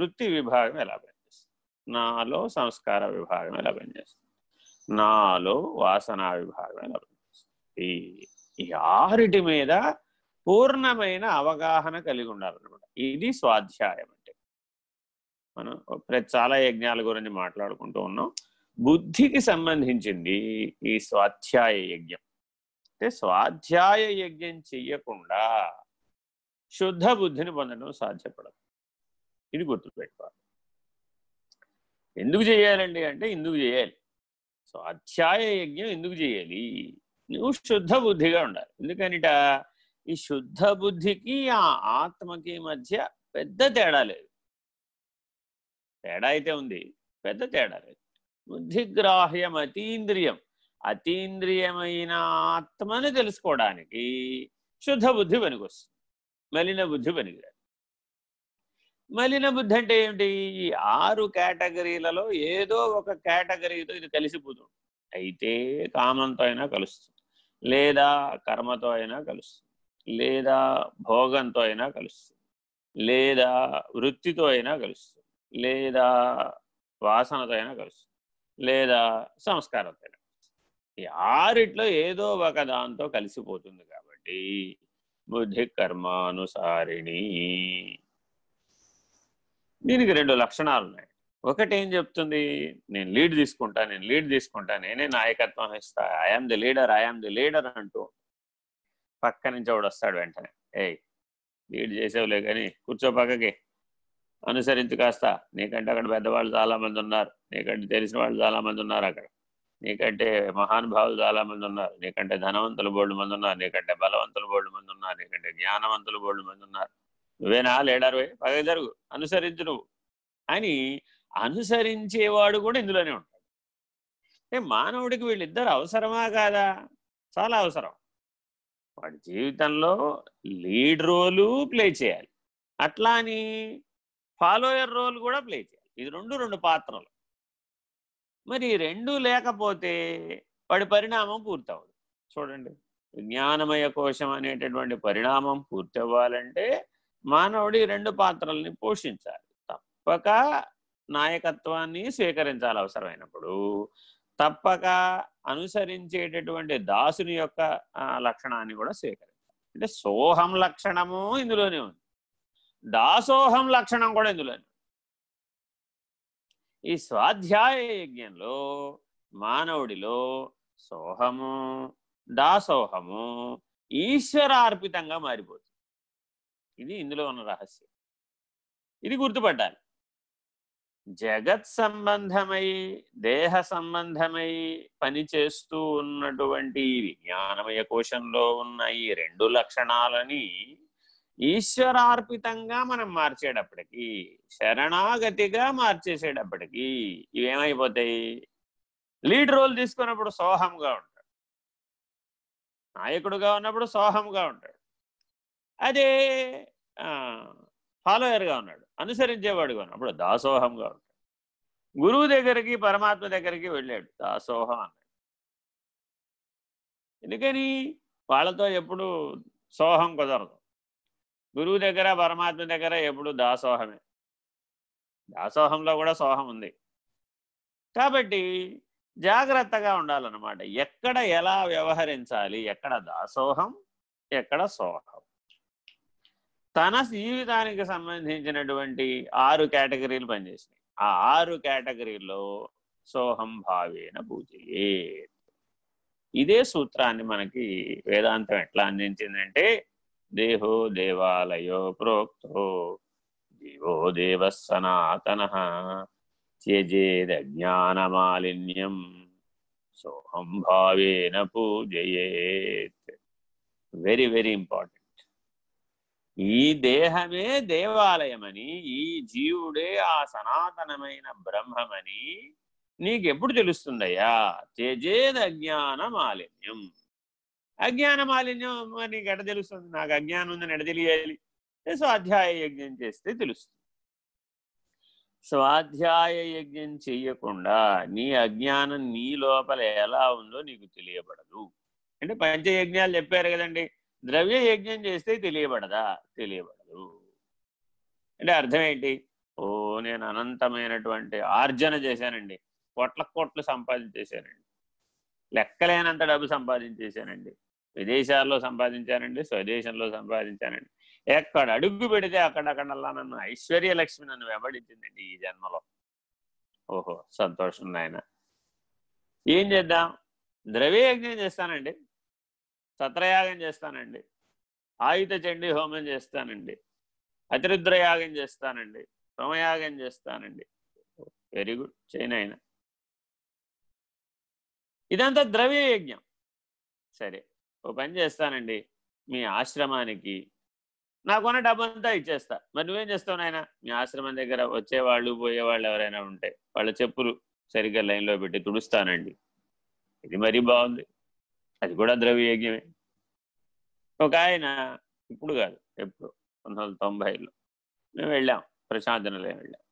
వృత్తి విభాగం ఎలా పనిచేస్తుంది? నాలో సంస్కార విభాగం ఎలా పనిచేస్తుంది? నాలో వాసనా విభాగం ఎలా పనిచేస్తుంది? ఈ ఆరిటి మీద పూర్ణమైన అవగాహన కలిగి ఉండాలన్నమాట. ఇది స్వాధ్యాయం అంటే. మనం ప్రతి చాలా యజ్ఞాల గురించి మాట్లాడుకుంటూ ఉన్నాం. బుద్ధికి సంబంధించింది ఈ స్వాధ్యాయ యజ్ఞం. అంటే స్వాధ్యాయ యజ్ఞం చెయ్యకుండా శుద్ధ బుద్ధిని పొందడం సాధ్యపడదు. ఇది గుర్తుపెట్టుకోవాలి. ఎందుకు చేయాలండి అంటే ఎందుకు చేయాలి? స్వాధ్యాయ యజ్ఞం ఎందుకు చేయాలి? నువ్వు శుద్ధ బుద్ధిగా ఉండాలి. ఎందుకనిట? ఈ శుద్ధ బుద్ధికి ఆ ఆత్మకి మధ్య పెద్ద తేడా లేదు. తేడా అయితే ఉంది పెద్ద తేడా లేదు. బుద్ధిగ్రాహ్యం అతీంద్రియం అతీంద్రియమైన ఆత్మని తెలుసుకోవడానికి శుద్ధ బుద్ధి పనికొస్తుంది. మలిన బుద్ధి పనికిరాదు. మలిన బుద్ధి అంటే ఏమిటి? ఈ ఆరు కేటగిరీలలో ఏదో ఒక కేటగిరీతో ఇది కలిసిపోతుంది. అయితే కామంతో అయినా కలుస్తుంది. లేదా కర్మతో అయినా కలుస్తుంది. లేదా భోగంతో అయినా కలుస్తుంది. లేదా వృత్తితో అయినా కలుస్తుంది. లేదా వాసనతో అయినా కలుస్తుంది. లేదా సంస్కారంతో అయినా ఈ ఆరిట్లో ఏదో ఒక దాంతో కలిసిపోతుంది కాబట్టి బుద్ధి కర్మానుసారిణి. దీనికి రెండు లక్షణాలు ఉన్నాయి ఒకటి ఏం చెప్తుంది? నేను లీడ్ తీసుకుంటా నేను లీడ్ తీసుకుంటా నేనే నాయకత్వం ఇస్తా I am the leader I am the leader అంటూ పక్క నుంచి ఒకడు వస్తాడు వెంటనే. ఏయ్ లీడ్ చేసేవులే కానీ కూర్చో పక్కకి. అనుసరించి కాస్త. నీకంటే అక్కడ పెద్దవాళ్ళు చాలామంది ఉన్నారు. నీకంటే తెలిసిన వాళ్ళు చాలామంది ఉన్నారు అక్కడ. నీకంటే మహానుభావులు చాలామంది ఉన్నారు. నీకంటే ధనవంతులు బోళ్ళు మంది ఉన్నారు. నీకంటే బలవంతులు బోళ్ళు మంది ఉన్నారు. నీకంటే జ్ఞానవంతులు బోళ్ళు మంది ఉన్నారు. నువ్వేనా? లేడరు పగ జరుగు. అనుసరించు నువ్వు. అని అనుసరించేవాడు కూడా ఇందులోనే ఉంటాడు. అంటే మానవుడికి వీళ్ళిద్దరు అవసరమా కాదా? చాలా అవసరం. వాడి జీవితంలో లీడ్ రోలు ప్లే చేయాలి. అట్లా అని ఫాలోయర్ రోల్ కూడా ప్లే చేయాలి. ఇది రెండు రెండు పాత్రలు. మరి రెండు లేకపోతే వాడి పరిణామం పూర్తవదు చూడండి. విజ్ఞానమయ కోశం అనేటటువంటి పరిణామం పూర్తి అవ్వాలంటే మానవుడి రెండు పాత్రల్ని పోషించాలి. తప్పక నాయకత్వాన్ని స్వీకరించాలి అవసరమైనప్పుడు. తప్పక అనుసరించేటటువంటి దాసుని యొక్క లక్షణాన్ని కూడా స్వీకరించాలి. అంటే సోహం లక్షణము ఇందులోనే ఉంది. దాసోహం లక్షణం కూడా ఇందులోనే ఈ స్వాధ్యాయ యజ్ఞంలో మానవుడిలో సోహము దాసోహము ఈశ్వరార్పితంగా మారిపోతుంది. ఇది ఇందులో ఉన్న రహస్యం. ఇది గుర్తుపట్టాలి. జగత్ సంబంధమై దేహ సంబంధమై పనిచేస్తూ ఉన్నటువంటి విజ్ఞానమయ కోశంలో ఉన్న ఈ రెండు లక్షణాలని ఈశ్వరార్పితంగా మనం మార్చేటప్పటికీ శరణాగతిగా మార్చేసేటప్పటికీ ఇవేమైపోతాయి? లీడ్ రోల్ తీసుకున్నప్పుడు సోహంగా ఉంటాడు. నాయకుడుగా ఉన్నప్పుడు సోహంగా ఉంటాడు. అదే ఫాలోయర్గా ఉన్నాడు. అనుసరించేవాడుగా ఉన్నప్పుడు దాసోహంగా ఉంటాడు. గురువు దగ్గరికి పరమాత్మ దగ్గరికి వెళ్ళాడు. దాసోహం అన్నాడు. ఎందుకని? వాళ్ళతో ఎప్పుడు సోహం కుదరదు. గురువు దగ్గర పరమాత్మ దగ్గర ఎప్పుడు దాసోహమే. దాసోహంలో కూడా సోహం ఉంది. కాబట్టి జాగ్రత్తగా ఉండాలన్నమాట. ఎక్కడ ఎలా వ్యవహరించాలి? ఎక్కడ దాసోహం ఎక్కడ సోహం. తన జీవితానికి సంబంధించినటువంటి ఆరు కేటగిరీలు పనిచేసినాయి. ఆ ఆరు కేటగిరీలో సోహం భావేన పూజయే ఇదే సూత్రాన్ని మనకి వేదాంతం ఎట్లా అందించిందంటే దేహో దేవాలయో ప్రోక్తో జీవో దేవ సనాతన త్యజేదజ్ఞానమాలిన్యం సోహం భావేన పూజయేత్ వెరీ వెరీ ఇంపార్టెంట్ ఈ దేహమే దేవాలయమని ఈ జీవుడే ఆ సనాతనమైన బ్రహ్మమని నీకెప్పుడు తెలుస్తుందయ్యా? త్యజేద్ అజ్ఞాన మాలిన్యం అజ్ఞాన మాలిన్యం నీకు ఎడ తెలుస్తుంది? నాకు అజ్ఞానం ఉందని ఎడ తెలియాలి? స్వాధ్యాయ యజ్ఞం చేస్తే తెలుస్తుంది. స్వాధ్యాయ యజ్ఞం చెయ్యకుండా నీ అజ్ఞానం నీ లోపల ఎలా ఉందో నీకు తెలియబడదు. అంటే పంచయజ్ఞాలు చెప్పారు కదండి. ద్రవ్య యజ్ఞం చేస్తే తెలియబడదా? తెలియబడదు. అంటే అర్థం ఏంటి? ఓ నేను అనంతమైనటువంటి ఆర్జన చేశానండి. కోట్ల కోట్లు సంపాదించేశానండి. లెక్కలేనంత డబ్బు సంపాదించేశానండి. విదేశాల్లో సంపాదించానండి స్వదేశంలో సంపాదించానండి. ఎక్కడ అడుగు పెడితే అక్కడక్కడల్లా నన్ను ఐశ్వర్య లక్ష్మి నన్ను వెంబడించిందండి ఈ జన్మలో. ఓహో సంతోషం నాయన. ఏం చేద్దాం? ద్రవ్యయజ్ఞం చేస్తానండి. సత్రయాగం చేస్తానండి. ఆయుధ చండీ హోమం చేస్తానండి. అతిరుద్రయాగం చేస్తానండి. సోమయాగం చేస్తానండి. Very good. చైనాయన ఇదంతా ద్రవ్య యజ్ఞం. సరే ఓ పని చేస్తానండి. మీ ఆశ్రమానికి నాకున్న డబ్బంతా ఇచ్చేస్తా. మరి నువ్వేం చేస్తావు నాయన? మీ ఆశ్రమం దగ్గర వచ్చేవాళ్ళు పోయేవాళ్ళు ఎవరైనా ఉంటే వాళ్ళ చెప్పులు సరిగ్గా లైన్లో పెట్టి తుడుస్తానండి. ఇది మరీ బాగుంది. అది కూడా ద్రవ్యయజ్ఞమే ఒక ఆయన ఇప్పుడు కాదు ఎప్పుడు పంతొమ్మిది వందల తొంభైలో మేము వెళ్ళాం ప్రశాంతనలో వెళ్ళాం.